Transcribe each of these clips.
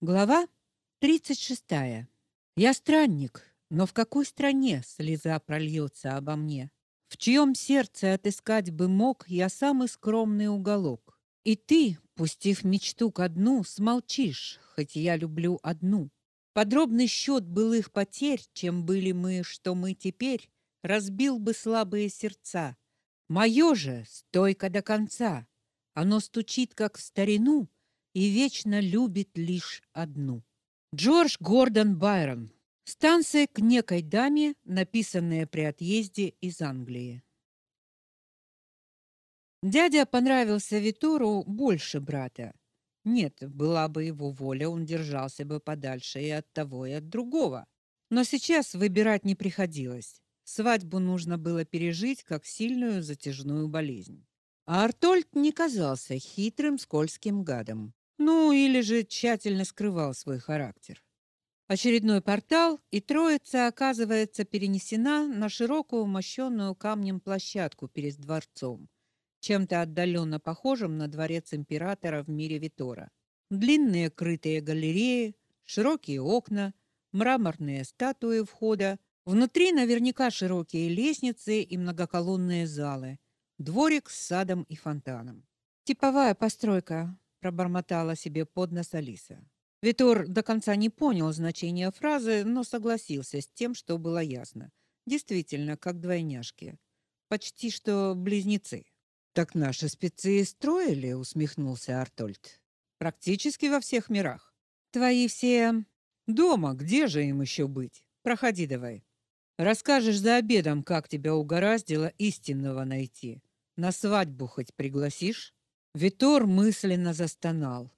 Глава 36. Я странник, но в какой стране слеза прольется обо мне? В чьем сердце отыскать бы мог я самый скромный уголок? И ты, пустив мечту ко дну, смолчишь, хоть я люблю одну. Подробный счет былых потерь, чем были мы, что мы теперь, разбил бы слабые сердца. Мое же стойко до конца. Оно стучит, как в старину, и вечно любит лишь одну. Джордж Гордон Байрон. Станция к некой даме, написанная при отъезде из Англии. Дядя понравился Витору больше брата. Нет, была бы его воля, он держался бы подальше и от того, и от другого. Но сейчас выбирать не приходилось. Свадьбу нужно было пережить как сильную затяжную болезнь. А Артольд не казался хитрым, скользким гадом. Ну, или же тщательно скрывал свой характер. Очередной портал, и троица оказывается перенесена на широкую мощенную камнем площадку перед дворцом, чем-то отдаленно похожим на дворец императора в мире Витора. Длинные крытые галереи, широкие окна, мраморные статуи входа, внутри наверняка широкие лестницы и многоколонные залы, дворик с садом и фонтаном. Типовая постройка, пробормотала себе под нос Алиса. Витор до конца не понял значения фразы, но согласился с тем, что было ясно. Действительно, как двойняшки. Почти что близнецы. Так наши спецы строили, усмехнулся Артольд. Практически во всех мирах. Твои все дома, где же им еще быть? Проходи давай. Расскажешь за обедом, как тебя угораздило истинного найти. На свадьбу хоть пригласишь? Витор мысленно застонал.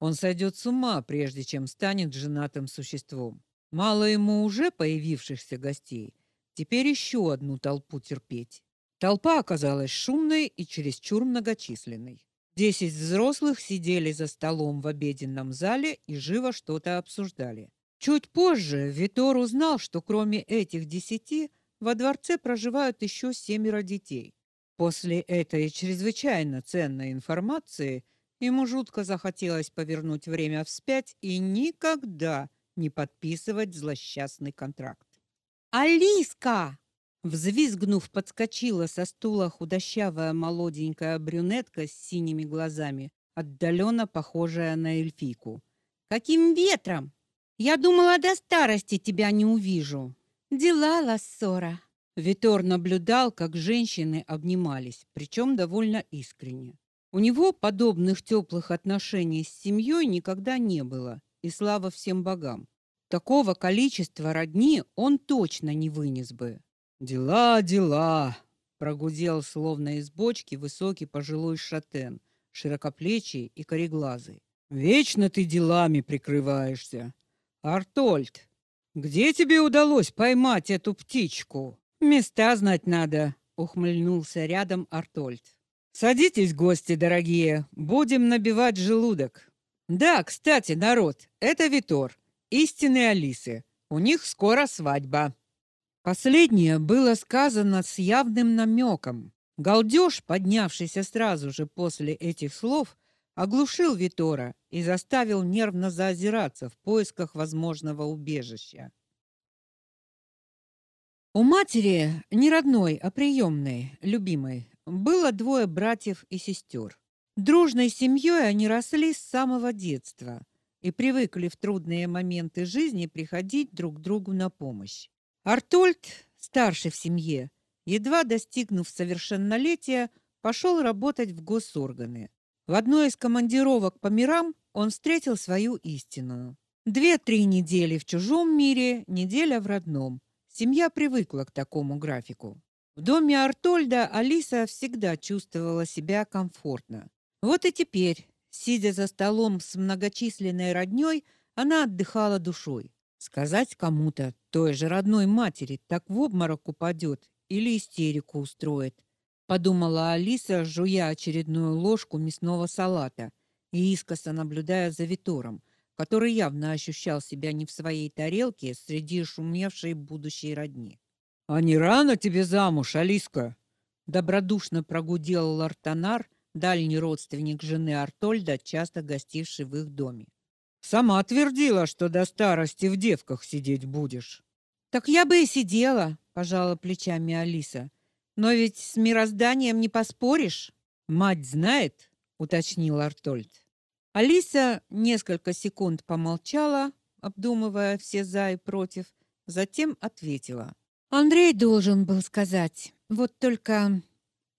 Он сойдет с ума, прежде чем станет женатым существом. Мало ему уже появившихся гостей, теперь еще одну толпу терпеть. Толпа оказалась шумной и чересчур многочисленной. Десять взрослых сидели за столом в обеденном зале и живо что-то обсуждали. Чуть позже Витор узнал, что кроме этих десяти во дворце проживают еще семеро детей. После этой чрезвычайно ценной информации ему жутко захотелось повернуть время вспять и никогда не подписывать злосчастный контракт. «Алиска!» Взвизгнув, подскочила со стула худощавая молоденькая брюнетка с синими глазами, отдаленно похожая на эльфийку. «Каким ветром? Я думала, до старости тебя не увижу. Дела, Лассора!» Витор наблюдал, как женщины обнимались, причем довольно искренне. У него подобных теплых отношений с семьей никогда не было, и слава всем богам. Такого количества родни он точно не вынес бы. Дела, дела, прогудел словно из бочки высокий пожилой шатен, широкоплечий и кореглазый. Вечно ты делами прикрываешься. Артольд, где тебе удалось поймать эту птичку? Места знать надо, ухмыльнулся рядом Артольд. Садитесь, гости дорогие, будем набивать желудок. Да, кстати, народ, это Витор, истинные Алисы. У них скоро свадьба. Последнее было сказано с явным намеком. Галдеж, поднявшийся сразу же после этих слов, оглушил Витора и заставил нервно заозираться в поисках возможного убежища. У матери, не родной, а приемной, любимой, было двое братьев и сестер. Дружной семьей они росли с самого детства и привыкли в трудные моменты жизни приходить друг другу на помощь. Артольд, старший в семье, едва достигнув совершеннолетия, пошел работать в госорганы. В одной из командировок по мирам он встретил свою истинную. Две-три недели в чужом мире, неделя в родном. Семья привыкла к такому графику. В доме Артольда Алиса всегда чувствовала себя комфортно. Вот и теперь, сидя за столом с многочисленной роднёй, она отдыхала душой. Сказать кому-то, той же родной матери, так в обморок упадет или истерику устроит, подумала Алиса, жуя очередную ложку мясного салата и искоса наблюдая за Витором, который явно ощущал себя не в своей тарелке среди шумевшей будущей родни. «А не рано тебе замуж, Алиска?» Добродушно прогудел Лартанар, дальний родственник жены Артольда, часто гостивший в их доме. Сама твердила, что до старости в девках сидеть будешь. Так я бы и сидела, пожала плечами Алиса. Но ведь с мирозданием не поспоришь. Мать знает, уточнил Артольд. Алиса несколько секунд помолчала, обдумывая все за и против, затем ответила: Андрей должен был сказать. Вот только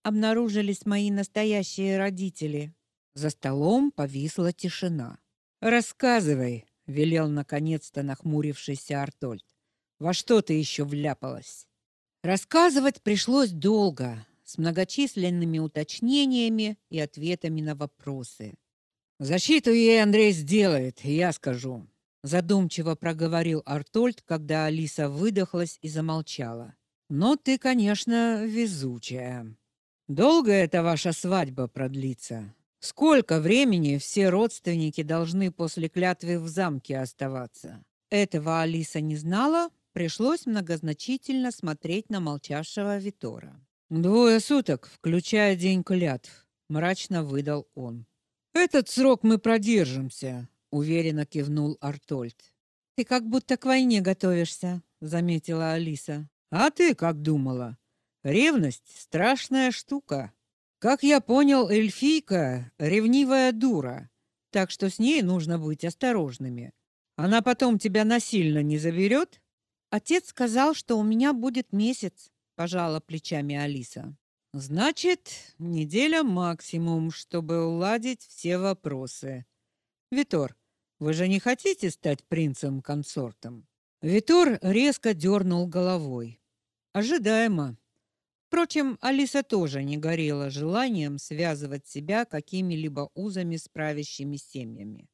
обнаружились мои настоящие родители. За столом повисла тишина. Рассказывай, велел наконец-то нахмурившийся Артольд. Во что ты еще вляпалась? Рассказывать пришлось долго, с многочисленными уточнениями и ответами на вопросы. Защиту ей Андрей сделает, я скажу, задумчиво проговорил Артольд, когда Алиса выдохлась и замолчала. Но ты, конечно, везучая. Долго эта ваша свадьба продлится? Сколько времени все родственники должны после клятвы в замке оставаться? Этого Алиса не знала, пришлось многозначительно смотреть на молчавшего Витора. Двое суток, включая день клятв, мрачно выдал он. Этот срок мы продержимся, уверенно кивнул Артольд. Ты как будто к войне готовишься, заметила Алиса. А ты как думала? Ревность страшная штука. Как я понял, эльфийка ревнивая дура, так что с ней нужно быть осторожными. Она потом тебя насильно не заберет? Отец сказал, что у меня будет месяц, пожала плечами Алиса. Значит, неделя максимум, чтобы уладить все вопросы. Витор, вы же не хотите стать принцем-консортом? Витор резко дернул головой. Ожидаемо. Впрочем, Алиса тоже не горела желанием связывать себя какими-либо узами с правящими семьями.